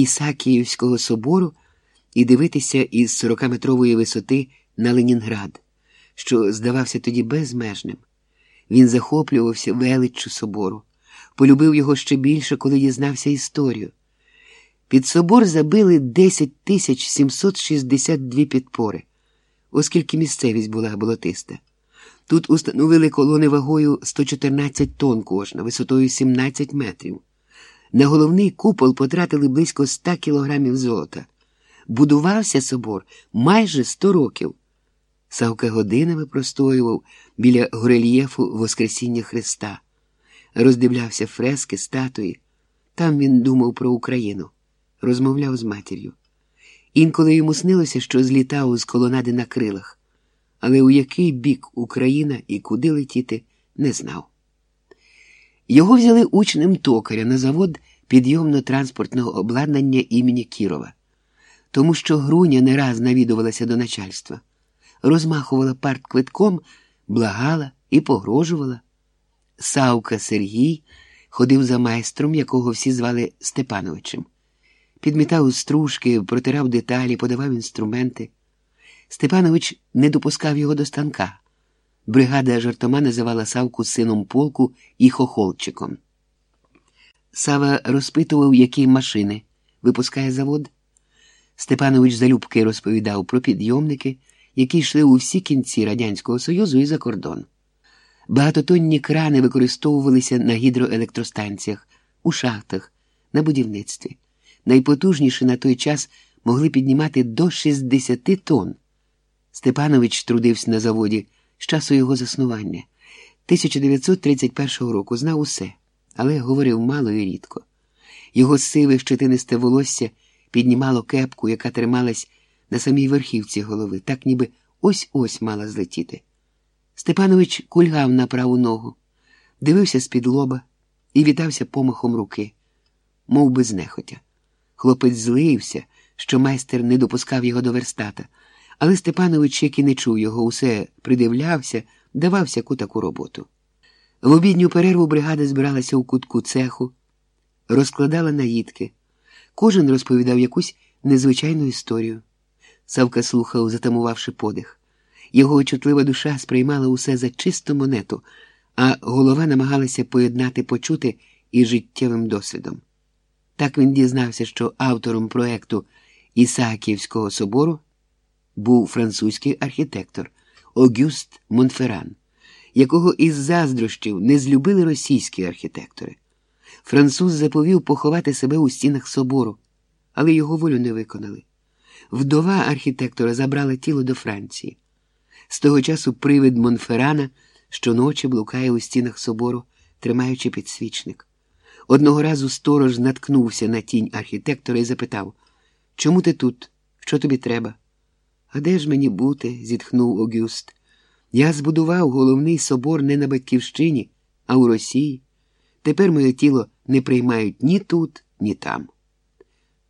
Ісакіївського собору і дивитися із 40-метрової висоти на Ленінград, що здавався тоді безмежним. Він захоплювався величчю собору, полюбив його ще більше, коли дізнався історію. Під собор забили 10 тисяч 762 підпори, оскільки місцевість була болотиста. Тут установили колони вагою 114 тонн кожна, висотою 17 метрів. На головний купол потратили близько 100 кілограмів золота. Будувався собор майже 100 років. Савка годинами простоював біля горельєфу Воскресіння Христа, роздивлявся фрески, статуї. Там він думав про Україну, розмовляв з матір'ю. Інколи йому снилося, що злітав з колонади на крилах, але у який бік Україна і куди летіти не знав. Його взяли учнем токаря на завод підйомно-транспортного обладнання імені Кірова, тому що Груня не раз навідувалася до начальства, розмахувала партквитком, благала і погрожувала. Савка Сергій ходив за майстром, якого всі звали Степановичем. Підмітав стружки, протирав деталі, подавав інструменти. Степанович не допускав його до станка. Бригада жартома називала Савку сином полку і хохолчиком. Сава розпитував, які машини випускає завод. Степанович залюбки розповідав про підйомники, які йшли у всі кінці Радянського Союзу і за кордон. Багатотонні крани використовувалися на гідроелектростанціях, у шахтах, на будівництві. Найпотужніші на той час могли піднімати до 60 тонн. Степанович трудився на заводі з часу його заснування. 1931 року знав усе, але говорив мало і рідко. Його сиве щетинисте волосся піднімало кепку, яка трималась на самій верхівці голови, так ніби ось-ось мала злетіти. Степанович кульгав на праву ногу, дивився з-під лоба і вітався помахом руки, мов би знехотя. Хлопець злився, що майстер не допускав його до верстата, але Степанович, як і не чув його, усе придивлявся, давав всяку таку роботу. В обідню перерву бригада збиралася у кутку цеху, розкладала наїдки. Кожен розповідав якусь незвичайну історію. Савка слухав, затамувавши подих. Його чутлива душа сприймала усе за чисту монету, а голова намагалася поєднати почути із життєвим досвідом. Так він дізнався, що автором проекту Ісааківського собору був французький архітектор Огюст Монферран, якого із заздрощів не злюбили російські архітектори. Француз заповів поховати себе у стінах собору, але його волю не виконали. Вдова архітектора забрала тіло до Франції. З того часу привид Монферрана щоночі блукає у стінах собору, тримаючи підсвічник. Одного разу сторож наткнувся на тінь архітектора і запитав Чому ти тут? Що тобі треба? А де ж мені бути? зітхнув Огюст. Я збудував головний собор не на Батьківщині, а у Росії. Тепер моє тіло не приймають ні тут, ні там.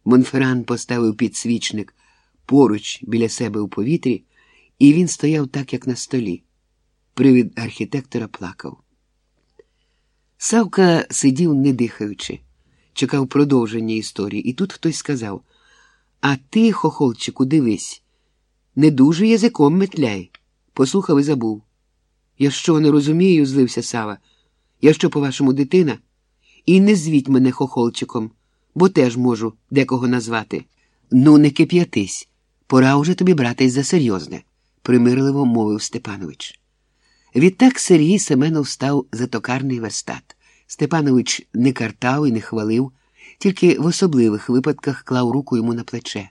Монферран поставив підсвічник поруч біля себе у повітрі, і він стояв так, як на столі. Привід архітектора плакав. Савка сидів, не дихаючи, чекав продовження історії, і тут хтось сказав: А ти, хохолчику, дивись, не дуже язиком метляй. Послухав і забув. Я що не розумію, злився Сава. Я що, по-вашому, дитина? І не звіть мене хохолчиком, бо теж можу декого назвати. Ну, не кип'ятись, пора уже тобі братись за серйозне, примирливо мовив Степанович. Відтак Сергій Семенов став за токарний верстат. Степанович не картав і не хвалив, тільки в особливих випадках клав руку йому на плече.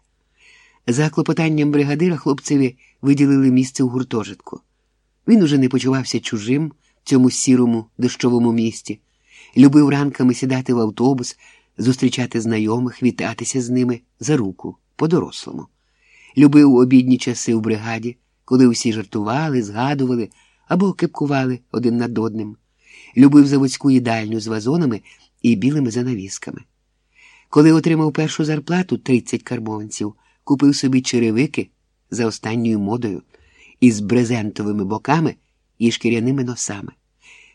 За клопотанням бригадира хлопцеві виділили місце у гуртожитку. Він уже не почувався чужим в цьому сірому дощовому місті, любив ранками сідати в автобус, зустрічати знайомих, вітатися з ними за руку, по-дорослому. Любив обідні часи в бригаді, коли усі жартували, згадували або кепкували один над одним. Любив заводську їдальню з вазонами і білими занавісками. Коли отримав першу зарплату 30 карбованців, купив собі черевики за останньою модою із брезентовими боками і шкіряними носами.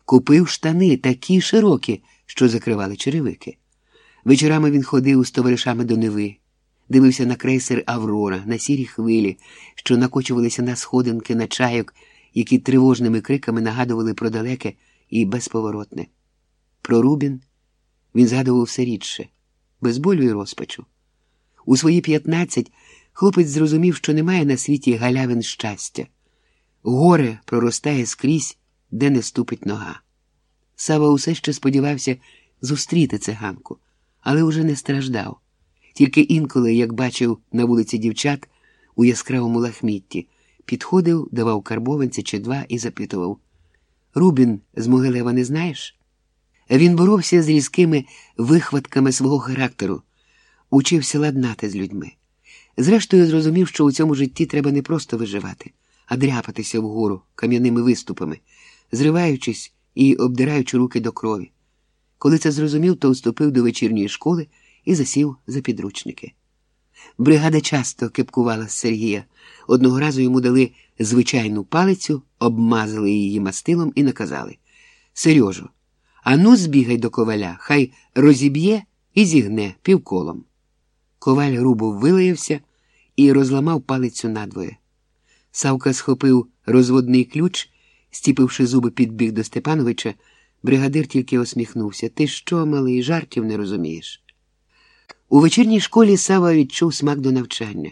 Купив штани такі широкі, що закривали черевики. Вечорами він ходив з товаришами до Неви, дивився на крейсер Аврора, на сірі хвилі, що накочувалися на сходинки на чайок, які тривожними криками нагадували про далеке і безповоротне. Про Рубін він згадував все рідше, без болю і розпачу. У свої п'ятнадцять хлопець зрозумів, що немає на світі галявин щастя. Горе проростає скрізь, де не ступить нога. Сава усе ще сподівався зустріти циганку, але уже не страждав. Тільки інколи, як бачив на вулиці дівчат у яскравому лахмітті, підходив, давав карбованця чи два і запитував Рубін з Могилева не знаєш? Він боровся з різкими вихватками свого характеру, учився ладнати з людьми. Зрештою, зрозумів, що у цьому житті треба не просто виживати, а дряпатися вгору кам'яними виступами, зриваючись і обдираючи руки до крові. Коли це зрозумів, то вступив до вечірньої школи і засів за підручники. Бригада часто кепкувала з Сергія. Одного разу йому дали звичайну палицю, обмазали її мастилом і наказали Сережо, ану збігай до коваля, хай розіб'є і зігне півколом. Коваль грубо вилаявся і розламав палицю надвоє. Савка схопив розводний ключ, стіпивши зуби підбіг до Степановича, бригадир тільки осміхнувся. Ти що, малий, жартів не розумієш? У вечірній школі Сава відчув смак до навчання.